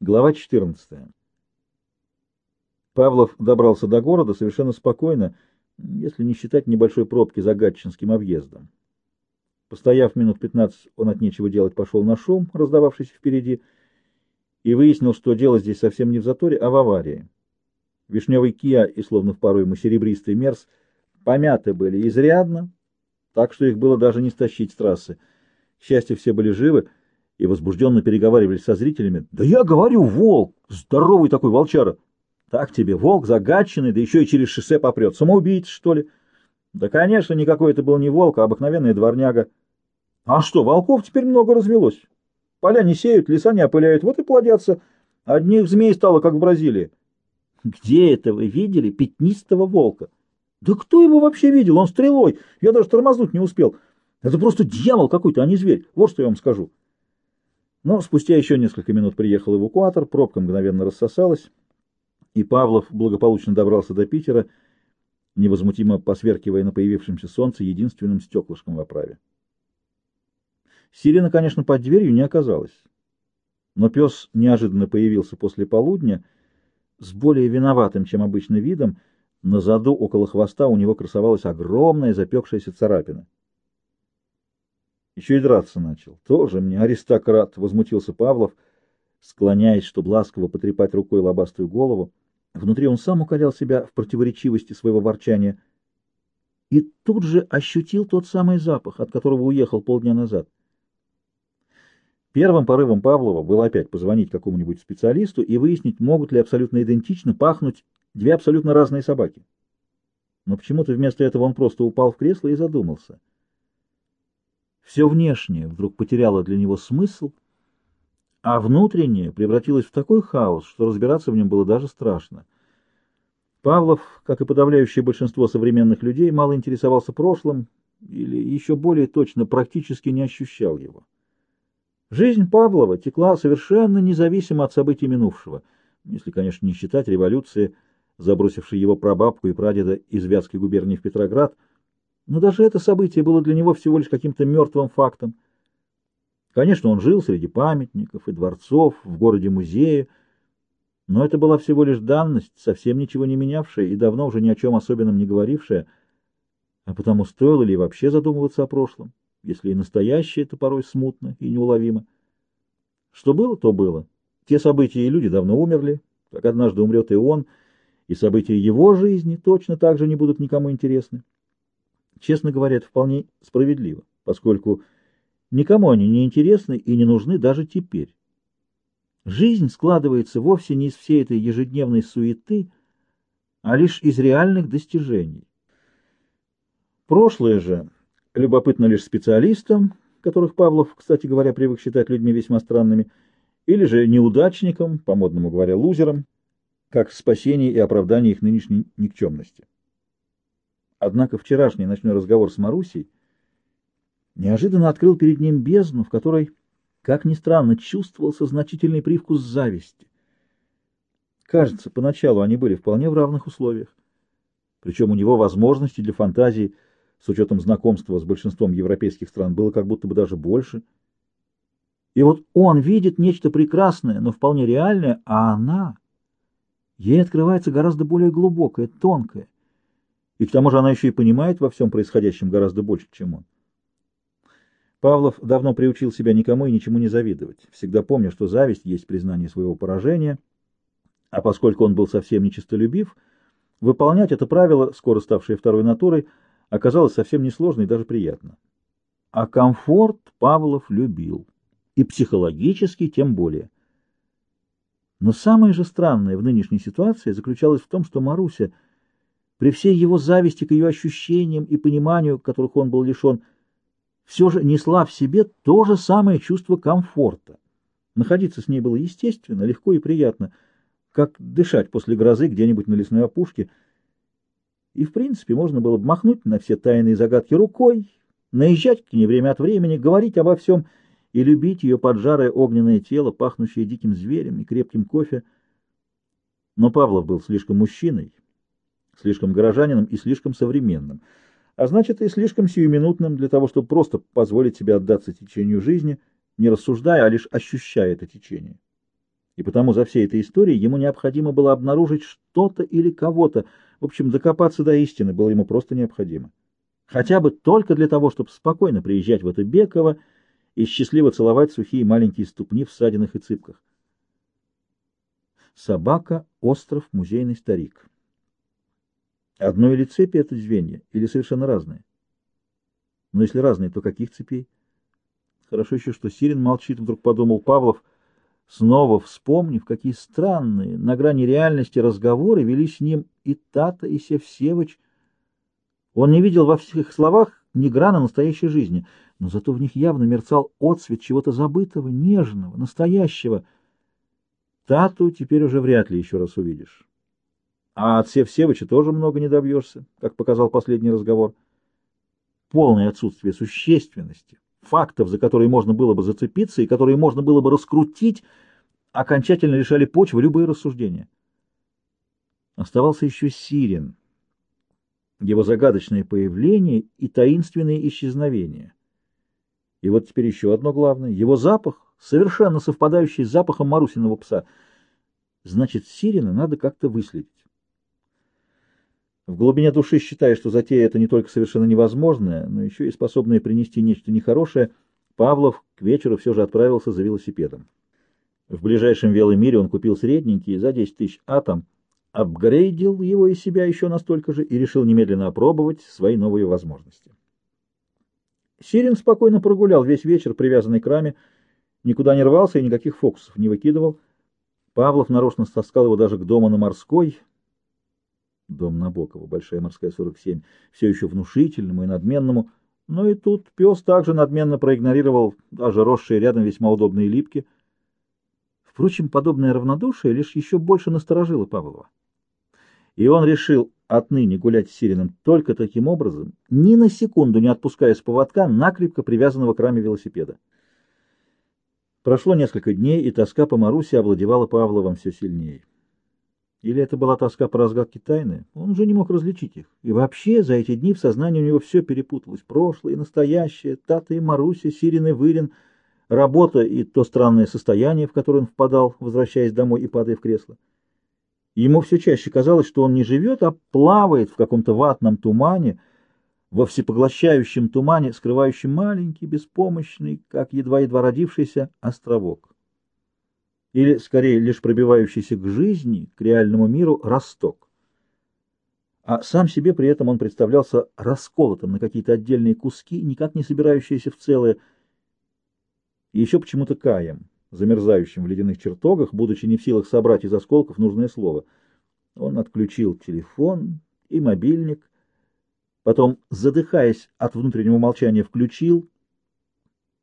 Глава 14. Павлов добрался до города совершенно спокойно, если не считать небольшой пробки за Гатчинским объездом. Постояв минут 15, он от нечего делать пошел на шум, раздававшийся впереди, и выяснил, что дело здесь совсем не в заторе, а в аварии. Вишневый Киа и, словно в пару ему серебристый Мерс, помяты были изрядно, так что их было даже не стащить с трассы. К счастью, все были живы, и возбужденно переговаривались со зрителями. «Да я говорю, волк! Здоровый такой волчара! Так тебе, волк загадченный, да еще и через шоссе попрет. Самоубийца, что ли?» «Да, конечно, никакой это был не волк, а обыкновенная дворняга. А что, волков теперь много развелось? Поля не сеют, леса не опыляют, вот и плодятся. Одних змей стало, как в Бразилии». «Где это вы видели пятнистого волка?» «Да кто его вообще видел? Он стрелой! Я даже тормознуть не успел. Это просто дьявол какой-то, а не зверь. Вот что я вам скажу». Но спустя еще несколько минут приехал эвакуатор, пробка мгновенно рассосалась, и Павлов благополучно добрался до Питера, невозмутимо посверкивая на появившемся солнце единственным стеклышком в оправе. Сирена, конечно, под дверью не оказалась, но пес неожиданно появился после полудня с более виноватым, чем обычно, видом. На заду около хвоста у него красовалась огромная запекшаяся царапина. Еще и драться начал. Тоже мне аристократ, — возмутился Павлов, склоняясь, чтобы ласково потрепать рукой лобастую голову. Внутри он сам укорял себя в противоречивости своего ворчания. И тут же ощутил тот самый запах, от которого уехал полдня назад. Первым порывом Павлова было опять позвонить какому-нибудь специалисту и выяснить, могут ли абсолютно идентично пахнуть две абсолютно разные собаки. Но почему-то вместо этого он просто упал в кресло и задумался — все внешнее вдруг потеряло для него смысл, а внутреннее превратилось в такой хаос, что разбираться в нем было даже страшно. Павлов, как и подавляющее большинство современных людей, мало интересовался прошлым или, еще более точно, практически не ощущал его. Жизнь Павлова текла совершенно независимо от событий минувшего, если, конечно, не считать революции, забросившей его прабабку и прадеда из Вятской губернии в Петроград – но даже это событие было для него всего лишь каким-то мертвым фактом. Конечно, он жил среди памятников и дворцов, в городе-музее, но это была всего лишь данность, совсем ничего не менявшая и давно уже ни о чем особенном не говорившая, а потому стоило ли вообще задумываться о прошлом, если и настоящее это порой смутно и неуловимо. Что было, то было. Те события и люди давно умерли, как однажды умрет и он, и события его жизни точно так же не будут никому интересны. Честно говоря, это вполне справедливо, поскольку никому они не интересны и не нужны даже теперь. Жизнь складывается вовсе не из всей этой ежедневной суеты, а лишь из реальных достижений. Прошлое же любопытно лишь специалистам, которых Павлов, кстати говоря, привык считать людьми весьма странными, или же неудачникам, по-модному говоря, лузерам, как спасение и оправдание их нынешней никчемности. Однако вчерашний ночной разговор с Марусей неожиданно открыл перед ним бездну, в которой, как ни странно, чувствовался значительный привкус зависти. Кажется, поначалу они были вполне в равных условиях. Причем у него возможностей для фантазии с учетом знакомства с большинством европейских стран было как будто бы даже больше. И вот он видит нечто прекрасное, но вполне реальное, а она... Ей открывается гораздо более глубокое, тонкое. И к тому же она еще и понимает во всем происходящем гораздо больше, чем он. Павлов давно приучил себя никому и ничему не завидовать, всегда помня, что зависть есть признание своего поражения, а поскольку он был совсем нечистолюбив, выполнять это правило, скоро ставшее второй натурой, оказалось совсем несложно и даже приятно. А комфорт Павлов любил, и психологически тем более. Но самое же странное в нынешней ситуации заключалось в том, что Маруся — при всей его зависти к ее ощущениям и пониманию, которых он был лишен, все же несла в себе то же самое чувство комфорта. Находиться с ней было естественно, легко и приятно, как дышать после грозы где-нибудь на лесной опушке. И, в принципе, можно было бы махнуть на все тайные загадки рукой, наезжать к ней время от времени, говорить обо всем и любить ее поджарое огненное тело, пахнущее диким зверем и крепким кофе. Но Павлов был слишком мужчиной, слишком горожанином и слишком современным, а значит и слишком сиюминутным для того, чтобы просто позволить себе отдаться течению жизни, не рассуждая, а лишь ощущая это течение. И потому за всей этой историей ему необходимо было обнаружить что-то или кого-то. В общем, докопаться до истины было ему просто необходимо. Хотя бы только для того, чтобы спокойно приезжать в это Беково и счастливо целовать сухие маленькие ступни в садинах и цыпках. Собака, остров, музейный старик. Одно или цепи это звенья, или совершенно разные? Но если разные, то каких цепей? Хорошо еще, что Сирин молчит, вдруг подумал Павлов, снова вспомнив, какие странные, на грани реальности разговоры вели с ним и Тата, и Севсевыч. Он не видел во всех их словах ни грана настоящей жизни, но зато в них явно мерцал отсвет чего-то забытого, нежного, настоящего. Тату теперь уже вряд ли еще раз увидишь. А от Севсевича тоже много не добьешься, как показал последний разговор. Полное отсутствие существенности, фактов, за которые можно было бы зацепиться и которые можно было бы раскрутить, окончательно решали почву любые рассуждения. Оставался еще Сирин, его загадочное появление и таинственные исчезновения. И вот теперь еще одно главное — его запах, совершенно совпадающий с запахом Марусиного пса. Значит, Сирина надо как-то выследить. В глубине души считая, что затея это не только совершенно невозможная, но еще и способная принести нечто нехорошее, Павлов к вечеру все же отправился за велосипедом. В ближайшем веломире он купил средненький за 10 тысяч атом, апгрейдил его из себя еще настолько же и решил немедленно опробовать свои новые возможности. Сирин спокойно прогулял весь вечер, привязанный к раме, никуда не рвался и никаких фокусов не выкидывал. Павлов нарочно стаскал его даже к дому на Морской, дом Набокова, Большая морская, 47, все еще внушительному и надменному, но и тут пес также надменно проигнорировал даже росшие рядом весьма удобные липки. Впрочем, подобное равнодушие лишь еще больше насторожило Павлова. И он решил отныне гулять с Сириным только таким образом, ни на секунду не отпуская с поводка накрепко привязанного к раме велосипеда. Прошло несколько дней, и тоска по Марусе овладевала Павловым все сильнее. Или это была тоска по разгадке тайны? Он уже не мог различить их. И вообще за эти дни в сознании у него все перепуталось. Прошлое и настоящее, Тата и Маруся, Сирин и Вырин, работа и то странное состояние, в которое он впадал, возвращаясь домой и падая в кресло. Ему все чаще казалось, что он не живет, а плавает в каком-то ватном тумане, во всепоглощающем тумане, скрывающем маленький, беспомощный, как едва-едва родившийся островок или, скорее, лишь пробивающийся к жизни, к реальному миру, росток. А сам себе при этом он представлялся расколотым на какие-то отдельные куски, никак не собирающиеся в целое, и еще почему-то каем, замерзающим в ледяных чертогах, будучи не в силах собрать из осколков нужное слово. Он отключил телефон и мобильник, потом, задыхаясь от внутреннего молчания, включил,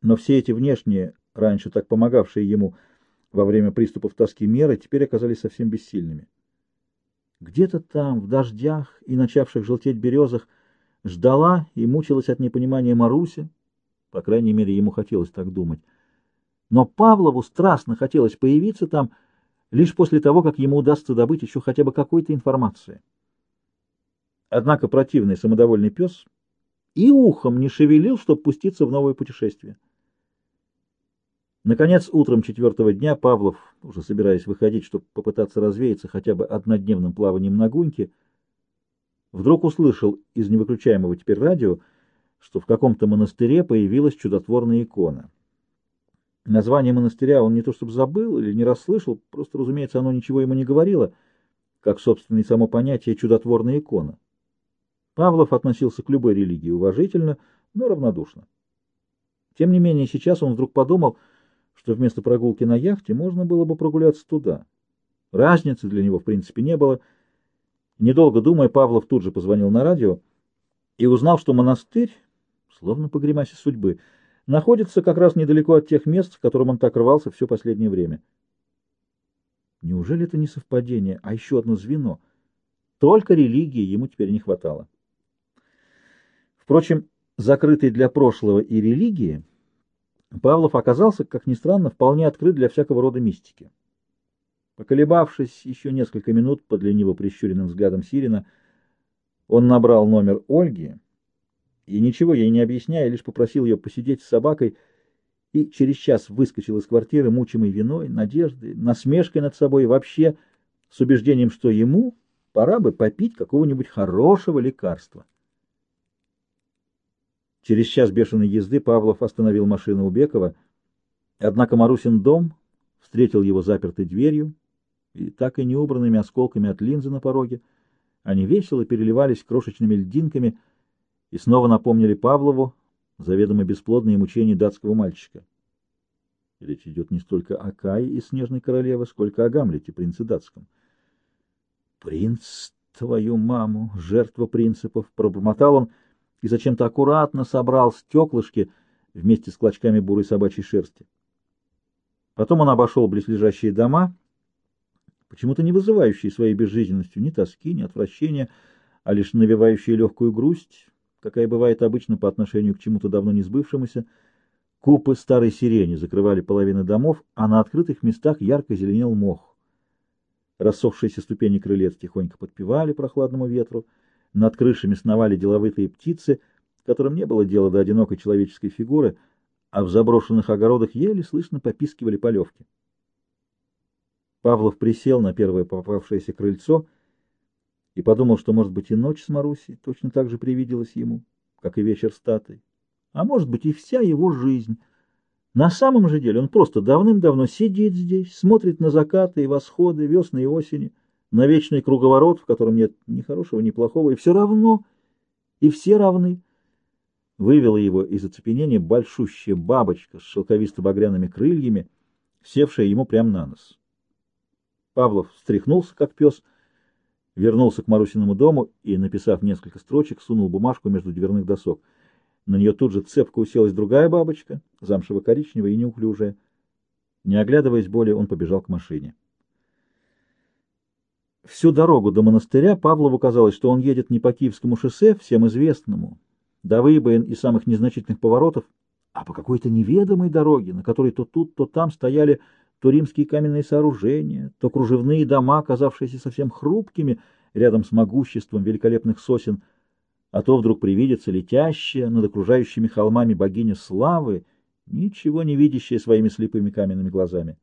но все эти внешние, раньше так помогавшие ему, во время приступов тоски меры теперь оказались совсем бессильными. Где-то там, в дождях и начавших желтеть березах, ждала и мучилась от непонимания Маруся, по крайней мере, ему хотелось так думать. Но Павлову страстно хотелось появиться там лишь после того, как ему удастся добыть еще хотя бы какой-то информации. Однако противный самодовольный пес и ухом не шевелил, чтобы пуститься в новое путешествие. Наконец, утром четвертого дня Павлов, уже собираясь выходить, чтобы попытаться развеяться хотя бы однодневным плаванием на гуньке, вдруг услышал из невыключаемого теперь радио, что в каком-то монастыре появилась чудотворная икона. Название монастыря он не то чтобы забыл или не расслышал, просто, разумеется, оно ничего ему не говорило, как, собственно, и само понятие «чудотворная икона». Павлов относился к любой религии уважительно, но равнодушно. Тем не менее, сейчас он вдруг подумал — что вместо прогулки на яхте можно было бы прогуляться туда. Разницы для него, в принципе, не было. Недолго думая, Павлов тут же позвонил на радио и узнал, что монастырь, словно по гримасе судьбы, находится как раз недалеко от тех мест, к которым он так рвался все последнее время. Неужели это не совпадение, а еще одно звено? Только религии ему теперь не хватало. Впрочем, закрытый для прошлого и религии — Павлов оказался, как ни странно, вполне открыт для всякого рода мистики. Поколебавшись еще несколько минут под лениво прищуренным взглядом Сирина, он набрал номер Ольги и, ничего ей не объясняя, лишь попросил ее посидеть с собакой и через час выскочил из квартиры, мучимый виной, надеждой, насмешкой над собой вообще с убеждением, что ему пора бы попить какого-нибудь хорошего лекарства. Через час бешеной езды Павлов остановил машину у Бекова, однако Марусин дом встретил его запертой дверью и так и неубранными осколками от линзы на пороге. Они весело переливались крошечными льдинками и снова напомнили Павлову заведомо бесплодные мучения датского мальчика. Речь идет не столько о Кае и Снежной Королеве, сколько о Гамлете, принце датском. «Принц, твою маму, жертва принципов!» — пробормотал он и зачем-то аккуратно собрал стеклышки вместе с клочками бурой собачьей шерсти. Потом он обошел близлежащие дома, почему-то не вызывающие своей безжизненностью ни тоски, ни отвращения, а лишь навевающие легкую грусть, какая бывает обычно по отношению к чему-то давно не сбывшемуся. Купы старой сирени закрывали половины домов, а на открытых местах ярко зеленел мох. Рассохшиеся ступени крылец тихонько подпевали прохладному ветру, над крышами сновали деловитые птицы, которым не было дела до одинокой человеческой фигуры, а в заброшенных огородах еле слышно попискивали полевки. Павлов присел на первое попавшееся крыльцо и подумал, что, может быть, и ночь с Марусей точно так же привиделась ему, как и вечер с Татой, а может быть, и вся его жизнь — на самом же деле он просто давным-давно сидит здесь, смотрит на закаты и восходы, весны и осени, на вечный круговорот, в котором нет ни хорошего, ни плохого, и все равно, и все равны. Вывела его из оцепенения большущая бабочка с шелковисто-багряными крыльями, севшая ему прямо на нос. Павлов встряхнулся, как пес, вернулся к Марусиному дому и, написав несколько строчек, сунул бумажку между дверных досок — на нее тут же цепко уселась другая бабочка, замшево-коричневая и неуклюжая. Не оглядываясь более, он побежал к машине. Всю дорогу до монастыря Павлову казалось, что он едет не по Киевскому шоссе, всем известному, до выбоин и самых незначительных поворотов, а по какой-то неведомой дороге, на которой то тут, то там стояли то римские каменные сооружения, то кружевные дома, казавшиеся совсем хрупкими рядом с могуществом великолепных сосен — а то вдруг привидится летящая над окружающими холмами богиня славы, ничего не видящая своими слепыми каменными глазами.